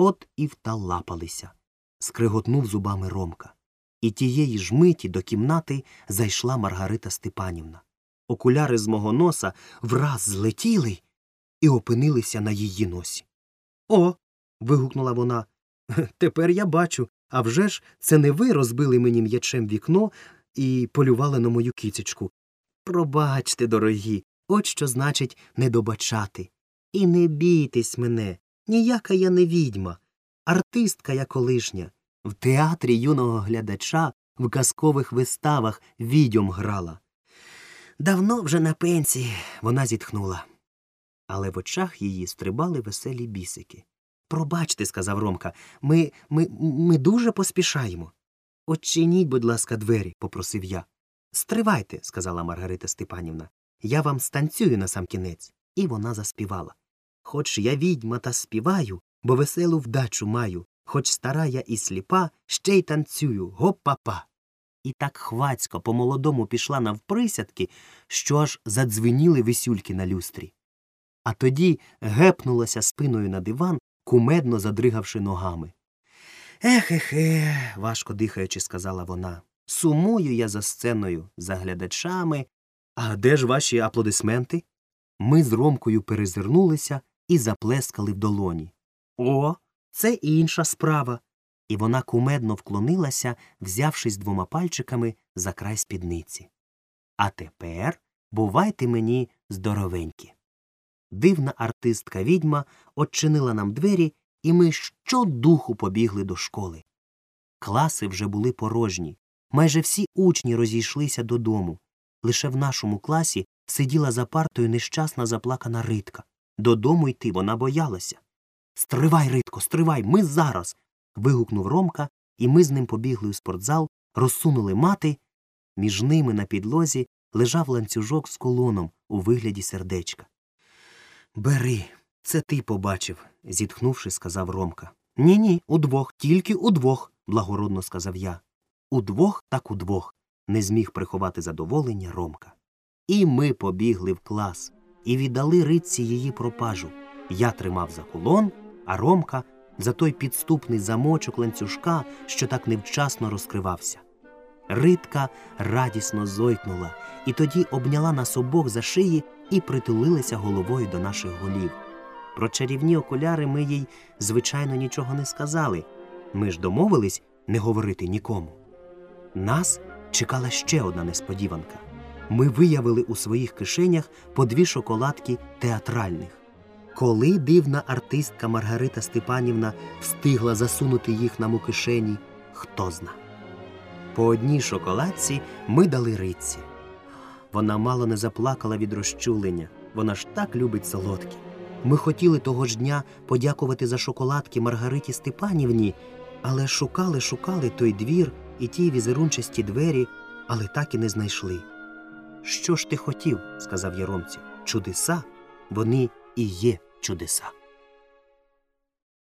От і вталапалися. скриготнув зубами Ромка. І тієї ж миті до кімнати зайшла Маргарита Степанівна. Окуляри з мого носа враз злетіли і опинилися на її носі. О. вигукнула вона. Тепер я бачу. А вже ж це не ви розбили мені м'ячем вікно і полювали на мою кицечку. Пробачте, дорогі, от що значить не добачати. І не бійтесь мене, ніяка я не відьма, артистка я колишня. В театрі юного глядача в казкових виставах відьом грала. Давно вже на пенсії, вона зітхнула. Але в очах її стрибали веселі бісики. Пробачте, сказав Ромка, ми, ми, ми дуже поспішаємо. Очиніть, будь ласка, двері, попросив я. Стривайте, сказала Маргарита Степанівна. Я вам станцюю на сам кінець. І вона заспівала. Хоч я відьма та співаю, бо веселу вдачу маю, хоч стара я і сліпа, ще й танцюю, гоп-па-па. І так хвацько по молодому пішла навприсядки, що аж задзвеніли висюльки на люстрі. А тоді гепнулася спиною на диван, кумедно задригавши ногами. Ехе-хе, важко дихаючи, сказала вона. Сумую я за сценою, за глядачами. А де ж ваші аплодисменти? Ми з Ромкою перезирнулися і заплескали в долоні. О, це інша справа. І вона кумедно вклонилася, взявшись двома пальчиками за край спідниці. А тепер бувайте мені здоровенькі. Дивна артистка відьма odчинила нам двері, і ми щодуху побігли до школи. Класи вже були порожні. Майже всі учні розійшлися додому. Лише в нашому класі сиділа за партою нещасна заплакана ритка. Додому йти вона боялася. Стривай, Ритко, стривай, ми зараз. вигукнув Ромка, і ми з ним побігли у спортзал, розсунули мати. Між ними на підлозі лежав ланцюжок з колоном у вигляді сердечка. Бери, це ти побачив, зітхнувши, сказав Ромка. Ні, ні, удвох, тільки удвох, благородно сказав я. Удвох так удвох, не зміг приховати задоволення Ромка. І ми побігли в клас і віддали ритці її пропажу. Я тримав за кулон, а Ромка за той підступний замочок ланцюжка, що так невчасно розкривався. Ритка радісно зойкнула і тоді обняла нас обох за шиї і притулилася головою до наших голів. Про чарівні окуляри ми їй, звичайно, нічого не сказали. Ми ж домовились не говорити нікому. Нас чекала ще одна несподіванка. Ми виявили у своїх кишенях по дві шоколадки театральних. Коли дивна артистка Маргарита Степанівна встигла засунути їх нам у кишені, хто зна. По одній шоколадці ми дали риці. Вона мало не заплакала від розчулення, вона ж так любить солодкі. Ми хотіли того ж дня подякувати за шоколадки Маргариті Степанівні, але шукали, шукали той двір і ті візерунчасті двері, але так і не знайшли. Що ж ти хотів? сказав Яромці. Чудеса, вони і є чудеса.